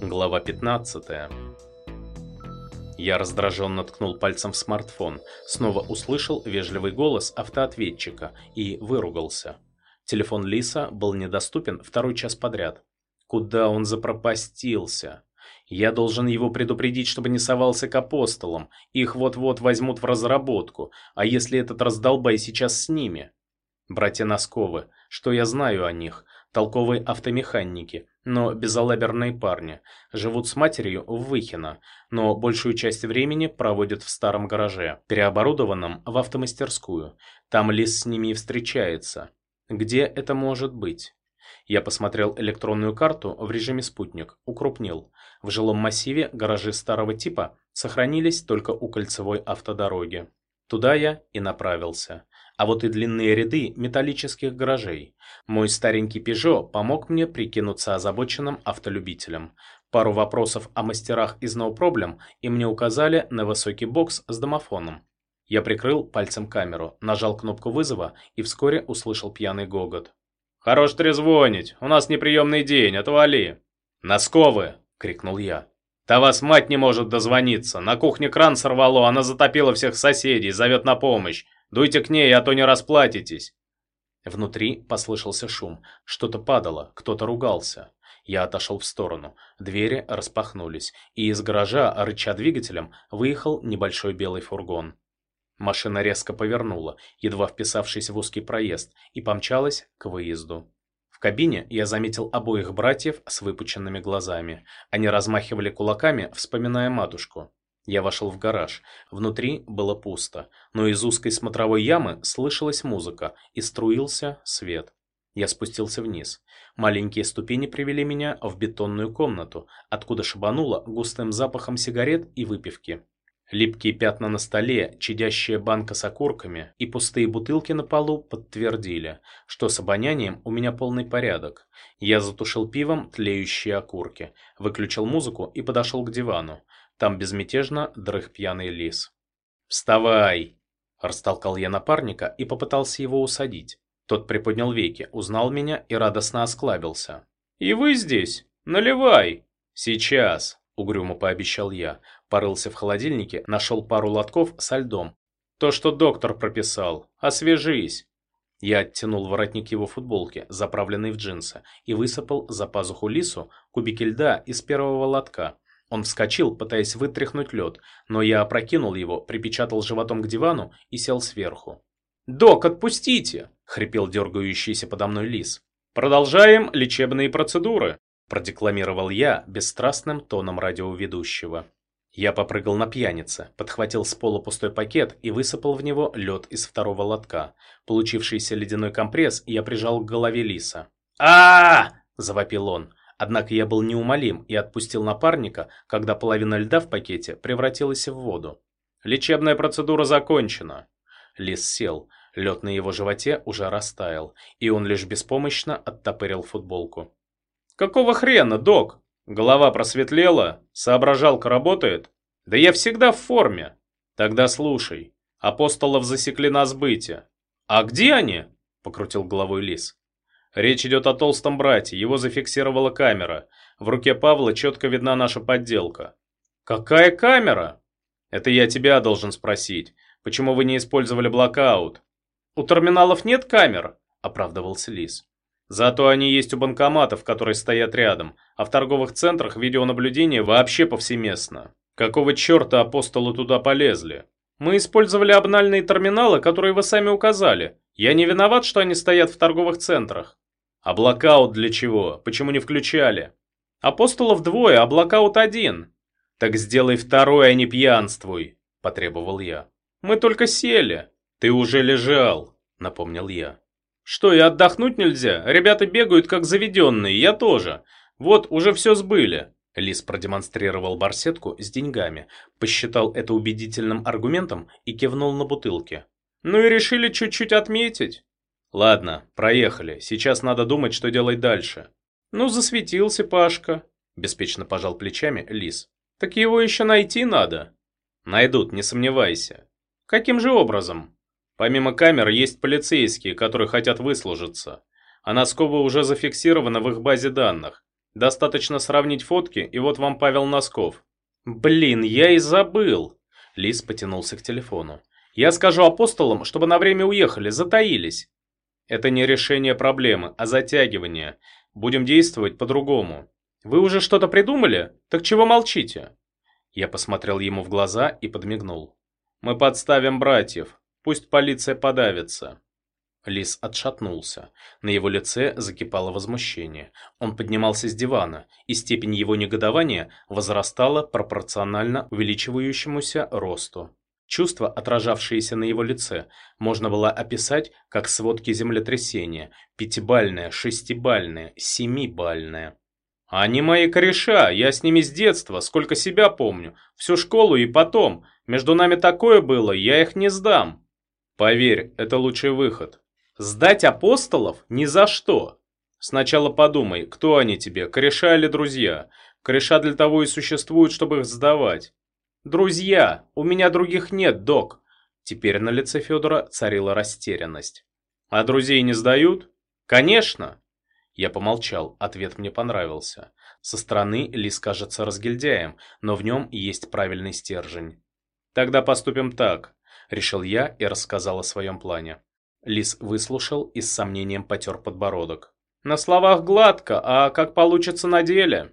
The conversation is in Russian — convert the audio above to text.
Глава 15. Я раздраженно ткнул пальцем в смартфон, снова услышал вежливый голос автоответчика и выругался. Телефон Лиса был недоступен второй час подряд. Куда он запропастился? Я должен его предупредить, чтобы не совался к апостолам. Их вот-вот возьмут в разработку. А если этот раздолбай сейчас с ними? Братья Носковы, что я знаю о них? Толковые автомеханики, но безалаберные парни. Живут с матерью в Выхино, но большую часть времени проводят в старом гараже, переоборудованном в автомастерскую. Там Лис с ними и встречается. Где это может быть? Я посмотрел электронную карту в режиме спутник, укрупнил. В жилом массиве гаражи старого типа сохранились только у кольцевой автодороги. Туда я и направился. А вот и длинные ряды металлических гаражей. Мой старенький Пежо помог мне прикинуться озабоченным автолюбителем. Пару вопросов о мастерах из Problem и мне указали на высокий бокс с домофоном. Я прикрыл пальцем камеру, нажал кнопку вызова и вскоре услышал пьяный гогот. «Хорош трезвонить, у нас неприемный день, отвали!» «Носковы!» — крикнул я. «Та вас мать не может дозвониться. На кухне кран сорвало, она затопила всех соседей, зовет на помощь. Дуйте к ней, а то не расплатитесь». Внутри послышался шум. Что-то падало, кто-то ругался. Я отошел в сторону. Двери распахнулись, и из гаража, рыча двигателем, выехал небольшой белый фургон. Машина резко повернула, едва вписавшись в узкий проезд, и помчалась к выезду. В кабине я заметил обоих братьев с выпученными глазами. Они размахивали кулаками, вспоминая матушку. Я вошел в гараж. Внутри было пусто, но из узкой смотровой ямы слышалась музыка и струился свет. Я спустился вниз. Маленькие ступени привели меня в бетонную комнату, откуда шибануло густым запахом сигарет и выпивки. Липкие пятна на столе, чадящая банка с окурками и пустые бутылки на полу подтвердили, что с обонянием у меня полный порядок. Я затушил пивом тлеющие окурки, выключил музыку и подошел к дивану. Там безмятежно дрых пьяный лис. «Вставай!» – растолкал я напарника и попытался его усадить. Тот приподнял веки, узнал меня и радостно осклабился. «И вы здесь? Наливай!» «Сейчас!» – угрюмо пообещал я, Порылся в холодильнике, нашел пару лотков со льдом. То, что доктор прописал. Освежись. Я оттянул воротник его футболки, заправленный в джинсы, и высыпал за пазуху лису кубики льда из первого лотка. Он вскочил, пытаясь вытряхнуть лед, но я опрокинул его, припечатал животом к дивану и сел сверху. «Док, отпустите!» – хрипел дергающийся подо мной лис. «Продолжаем лечебные процедуры», – продекламировал я бесстрастным тоном радиоведущего. Я попрыгал на пьянице, подхватил с пола пустой пакет и высыпал в него лед из второго лотка. Получившийся ледяной компресс я прижал к голове лиса. а, завопил он. Однако я был неумолим и отпустил напарника, когда половина льда в пакете превратилась в воду. «Лечебная процедура закончена». Лис сел. Лед на его животе уже растаял, и он лишь беспомощно оттопырил футболку. «Какого хрена, док?» Голова просветлела? Соображалка работает? Да я всегда в форме. Тогда слушай. Апостолов засекли на сбыте. А где они? Покрутил головой лис. Речь идет о толстом брате, его зафиксировала камера. В руке Павла четко видна наша подделка. Какая камера? Это я тебя должен спросить. Почему вы не использовали блокаут? У терминалов нет камер? Оправдывался лис. Зато они есть у банкоматов, которые стоят рядом, а в торговых центрах видеонаблюдение вообще повсеместно. Какого черта апостолы туда полезли? Мы использовали обнальные терминалы, которые вы сами указали. Я не виноват, что они стоят в торговых центрах. А блокаут для чего? Почему не включали? Апостолов двое, а блокаут один. Так сделай второй, а не пьянствуй, потребовал я. Мы только сели. Ты уже лежал, напомнил я. Что, и отдохнуть нельзя? Ребята бегают как заведенные, я тоже. Вот, уже все сбыли. Лис продемонстрировал барсетку с деньгами, посчитал это убедительным аргументом и кивнул на бутылки. Ну и решили чуть-чуть отметить. Ладно, проехали. Сейчас надо думать, что делать дальше. Ну, засветился Пашка. Беспечно пожал плечами Лис. Так его еще найти надо. Найдут, не сомневайся. Каким же образом? Помимо камер есть полицейские, которые хотят выслужиться. А Носкова уже зафиксирована в их базе данных. Достаточно сравнить фотки, и вот вам Павел Носков. Блин, я и забыл. Лис потянулся к телефону. Я скажу апостолам, чтобы на время уехали, затаились. Это не решение проблемы, а затягивание. Будем действовать по-другому. Вы уже что-то придумали? Так чего молчите? Я посмотрел ему в глаза и подмигнул. Мы подставим братьев. Пусть полиция подавится. Лис отшатнулся. На его лице закипало возмущение. Он поднимался с дивана, и степень его негодования возрастала пропорционально увеличивающемуся росту. Чувства, отражавшиеся на его лице, можно было описать как сводки землетрясения, пятибальное, шестибальное, семибальное. «Они мои кореша, я с ними с детства, сколько себя помню, всю школу и потом. Между нами такое было, я их не сдам». «Поверь, это лучший выход». «Сдать апостолов? Ни за что!» «Сначала подумай, кто они тебе, кореша или друзья? Кореша для того и существуют, чтобы их сдавать. «Друзья! У меня других нет, док!» Теперь на лице Федора царила растерянность. «А друзей не сдают?» «Конечно!» Я помолчал, ответ мне понравился. Со стороны Лис кажется разгильдяем, но в нем есть правильный стержень. «Тогда поступим так», — решил я и рассказал о своем плане. Лис выслушал и с сомнением потер подбородок. «На словах гладко, а как получится на деле?»